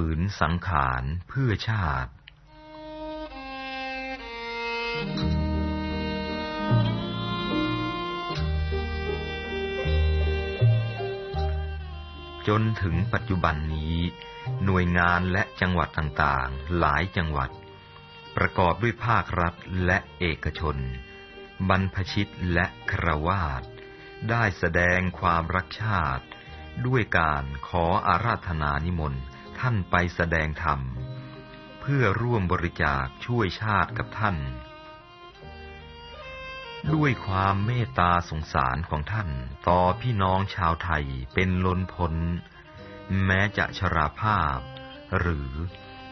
ฝืนสังขารเพื่อชาติ จนถึงปัจจุบันนี้ หน่วยงานและจังหวัดต่างๆ หลายจังหวัด ประกอบด้วยภาครัฐและเอกชน บรรพชิตและครวาสได้แสดงความรักชาติด้วยการขออาราธนานิมนต์ ท่านไปแสดงธรรม เพื่อร่วมบริจาคช่วยชาติกับท่าน ด้วยความเมตตาสงสารของท่านต่อพี่น้องชาวไทยเป็นล้นพ้น แม้จะชราภาพ หรือ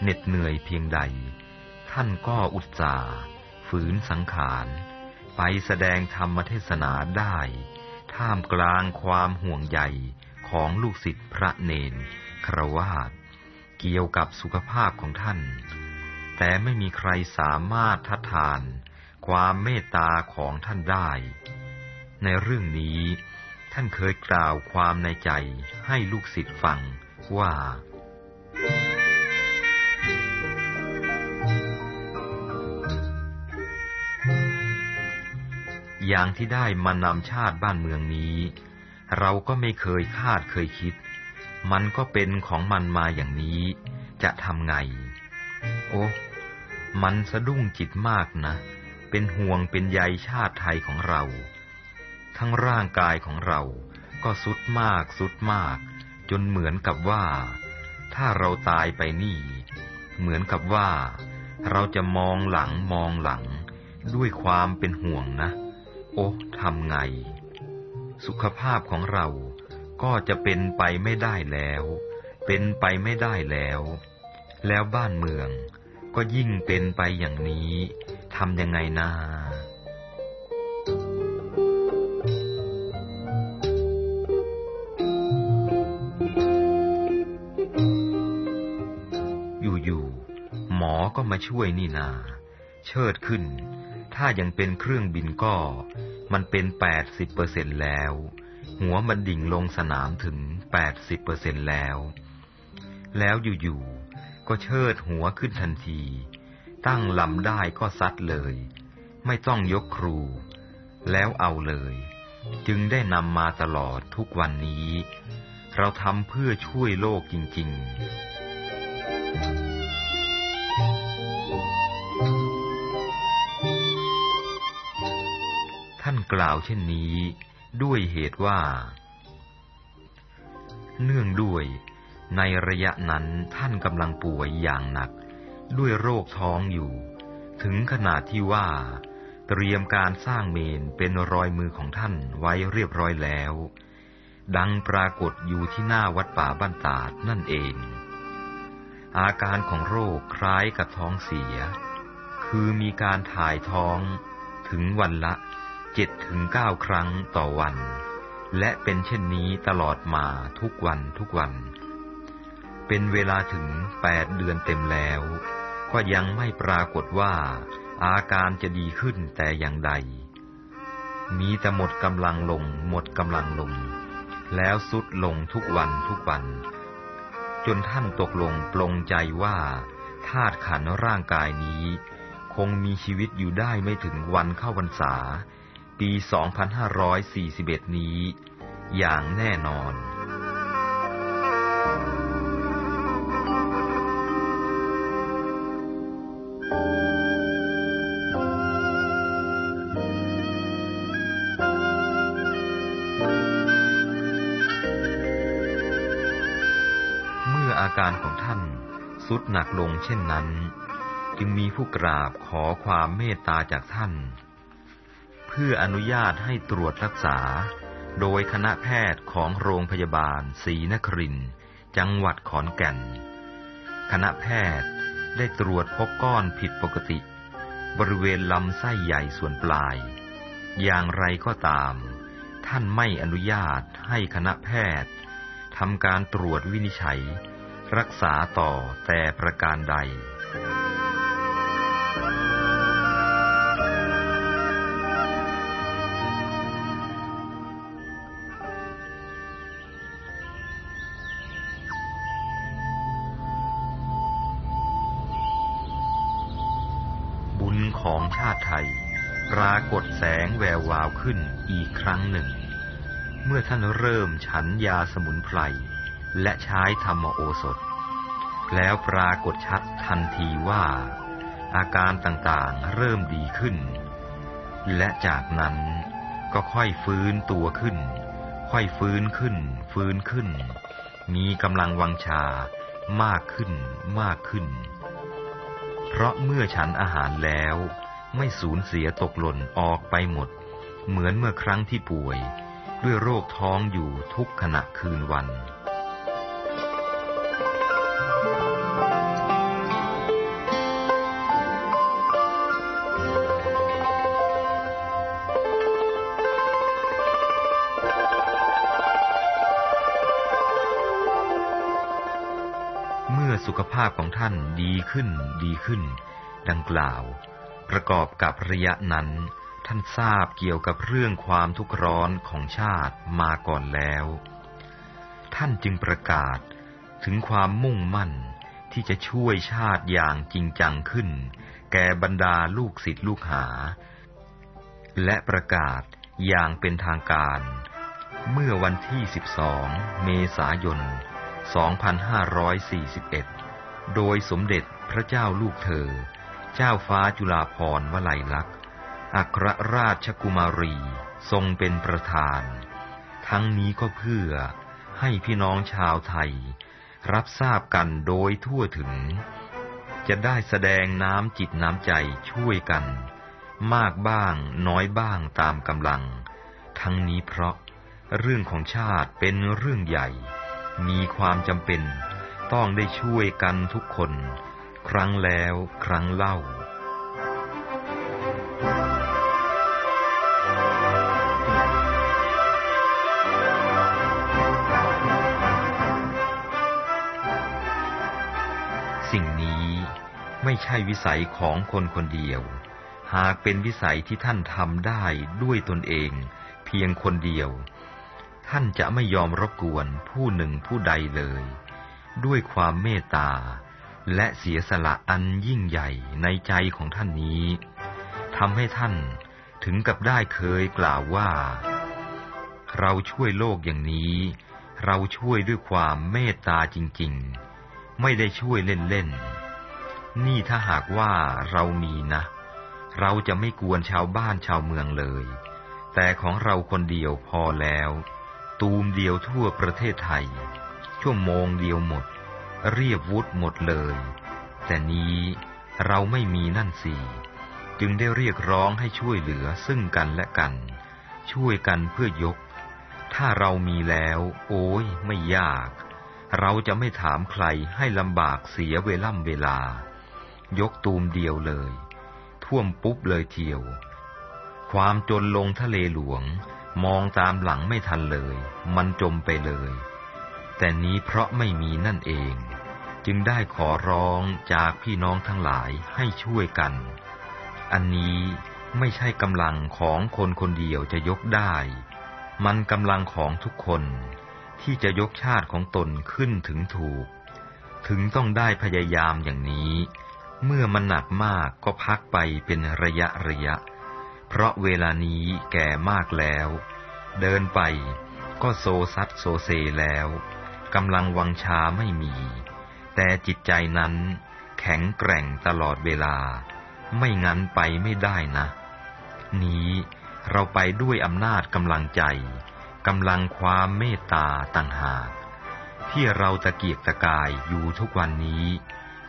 เหน็ดเหนื่อยเพียงใด ท่านก็อุตส่าห์ฝืนสังขารไปแสดงธรรมเทศนาได้ ท่ามกลางความห่วงใยของลูกศิษย์พระเนนครวาส เกี่ยวกับสุขภาพของท่าน แต่ไม่มีใครสามารถทัดทาน ความเมตตาของท่านได้ ในเรื่องนี้ท่านเคยกล่าวความในใจให้ลูกศิษย์ฟังว่า อย่างที่ได้มานำชาติบ้านเมืองนี้ เราก็ไม่เคยคาดเคยคิด มันก็เป็นของมันมาอย่างนี้ จะทำไง โอ้มันสะดุ้งจิตมากนะ เป็นห่วงเป็นใยชาติไทยของเรา ทั้งร่างกายของเรา ก็สุดมากสุดมาก จนเหมือนกับว่า ถ้าเราตายไปนี่ เหมือนกับว่า เราจะมองหลังมองหลัง ด้วยความเป็นห่วงนะ โอ้ทำไง สุขภาพของเรา ก็จะเป็นไปไม่ได้แล้ว เป็นไปไม่ได้แล้ว แล้วบ้านเมืองก็ยิ่งเป็นไปอย่างนี้ทำยังไงนาอยู่ๆหมอก็มาช่วยนี่นา เชิดขึ้น ถ้ายังเป็นเครื่องบินก็ มันเป็นแปดสิบเปอร์เซ็นแล้ว หัวมันดิ่งลงสนามถึงแปดสิบเปอร์เซ็นแล้ว แล้วอยู่ๆ ก็เชิดหัวขึ้นทันที ตั้งลำได้ก็ซัดเลย ไม่ต้องยกครู แล้วเอาเลย จึงได้นำมาตลอดทุกวันนี้ เราทำเพื่อช่วยโลกจริง ๆท่านกล่าวเช่นนี้ ด้วยเหตุว่า เนื่องด้วย ในระยะนั้นท่านกำลังป่วยอย่างหนัก ด้วยโรคท้องอยู่ ถึงขนาดที่ว่า เตรียมการสร้างเมนเป็นรอยมือของท่านไว้เรียบร้อยแล้ว ดังปรากฏอยู่ที่หน้าวัดป่าบ้านตาดนั่นเอง อาการของโรคคล้ายกับท้องเสีย คือมีการถ่ายท้องถึงวันละ เจ็ดถึงเก้าครั้งต่อวัน และเป็นเช่นนี้ตลอดมาทุกวันทุกวัน เป็นเวลาถึงแปดเดือนเต็มแล้ว ก็ยังไม่ปรากฏว่า อาการจะดีขึ้นแต่อย่างใด มีแต่หมดกำลังลง หมดกำลังลง แล้วสุดลงทุกวันทุกวัน จนท่านตกลงปลงใจว่าธาตุขันร่างกายนี้ คงมีชีวิตอยู่ได้ไม่ถึงวันเข้าพรรษา ปี 2541 นี้ อย่างแน่นอนเมื่ออาการของท่านสุดหนักลงเช่นนั้น จึงมีผู้กราบขอความเมตตาจากท่าน พื่ออนุญาตให้ตรวจรักษา โดยคณะแพทย์ของโรงพยาบาลศรีนครินจังหวัดขอนแก่น คณะแพทย์ได้ตรวจพบก้อนผิดปกติ บริเวณลำไส้ใหญ่ส่วนปลาย อย่างไรก็ตาม ท่านไม่อนุญาตให้คณะแพทย์ทำการตรวจวินิจฉัย รักษาต่อแต่ประการใดพ ปรากฏแสงแวววาวขึ้นอีกครั้งหนึ่ง เมื่อท่านเริ่มฉันยาสมุนไพรและใช้ธรรมโอสถ แล้วปรากฏชัดทันทีว่า อาการต่างๆเริ่มดีขึ้น และจากนั้นก็ค่อยฟื้นตัวขึ้น ค่อยฟื้นขึ้น ฟื้นขึ้น มีกำลังวังชามากขึ้นมากขึ้น เพราะเมื่อฉันอาหารแล้ว ไม่สูญเสียตกหล่นออกไปหมด เหมือนเมื่อครั้งที่ป่วย ด้วยโรคท้องอยู่ทุกขณะคืนวันสุขภาพของท่านดีขึ้นดีขึ้น ดังกล่าว ประกอบกับระยะนั้น ท่านทราบเกี่ยวกับเรื่องความทุกข์ร้อนของชาติมาก่อนแล้ว ท่านจึงประกาศถึงความมุ่งมั่นที่จะช่วยชาติอย่างจริงจังขึ้น แก่บรรดาลูกศิษย์ลูกหา และประกาศอย่างเป็นทางการ เมื่อวันที่ 12 เมษายน 2541 โดยสมเด็จพระเจ้าลูกเธอ เจ้าฟ้าจุฬาภรณ์วลัยลักษณ์อัครราชกุมารี ทรงเป็นประธาน ทั้งนี้ก็เพื่อให้พี่น้องชาวไทย รับทราบกันโดยทั่วถึง จะได้แสดงน้ำจิตน้ำใจช่วยกัน มากบ้างน้อยบ้างตามกำลัง ทั้งนี้เพราะเรื่องของชาติเป็นเรื่องใหญ่ มีความจำเป็นต้องได้ช่วยกันทุกคน ครั้งแล้วครั้งเล่า สิ่งนี้ไม่ใช่วิสัยของคนคนเดียว หากเป็นวิสัยที่ท่านทำได้ด้วยตนเอง เพียงคนเดียว ท่านจะไม่ยอมรบกวนผู้หนึ่งผู้ใดเลย ด้วยความเมตตา และเสียสละอันยิ่งใหญ่ในใจของท่านนี้ทำให้ท่านถึงกับได้เคยกล่าวว่า เราช่วยโลกอย่างนี้ เราช่วยด้วยความเมตตาจริงๆ ไม่ได้ช่วยเล่นๆ นี่ถ้าหากว่าเรามีนะ เราจะไม่กวนชาวบ้านชาวเมืองเลย แต่ของเราคนเดียวพอแล้ว ตูมเดียวทั่วประเทศไทย ชั่วโมงเดียวหมด เรียบวุฒหมดเลย แต่นี้เราไม่มีนั่นสี่จึงได้เรียกร้องให้ช่วยเหลือซึ่งกันและกัน ช่วยกันเพื่อยก ถ้าเรามีแล้ว โอ้ยไม่ยาก เราจะไม่ถามใครให้ลำบากเสียเวล่ำเวลา ยกตูมเดียวเลย ท่วมปุ๊บเลยเที่ยว ความจนลงทะเลหลวง มองตามหลังไม่ทันเลย มันจมไปเลย แต่นี้เพราะไม่มีนั่นเอง จึงได้ขอร้องจากพี่น้องทั้งหลายให้ช่วยกัน อันนี้ไม่ใช่กำลังของคนคนเดียวจะยกได้ มันกำลังของทุกคนที่จะยกชาติของตนขึ้นถึงถูก ถึงต้องได้พยายามอย่างนี้ เมื่อมันหนักมากก็พักไปเป็นระยะระยะ เพราะเวลานี้แก่มากแล้ว เดินไปก็โซซัดโซเซแล้ว กำลังวังชาไม่มี แต่จิตใจนั้นแข็งแกร่งตลอดเวลา ไม่งั้นไปไม่ได้นะ นี้เราไปด้วยอำนาจกำลังใจกำลังความเมตตาต่างหากที่เราตะเกียกตะกายอยู่ทุกวันนี้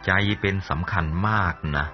ใจเป็นสำคัญมากนะ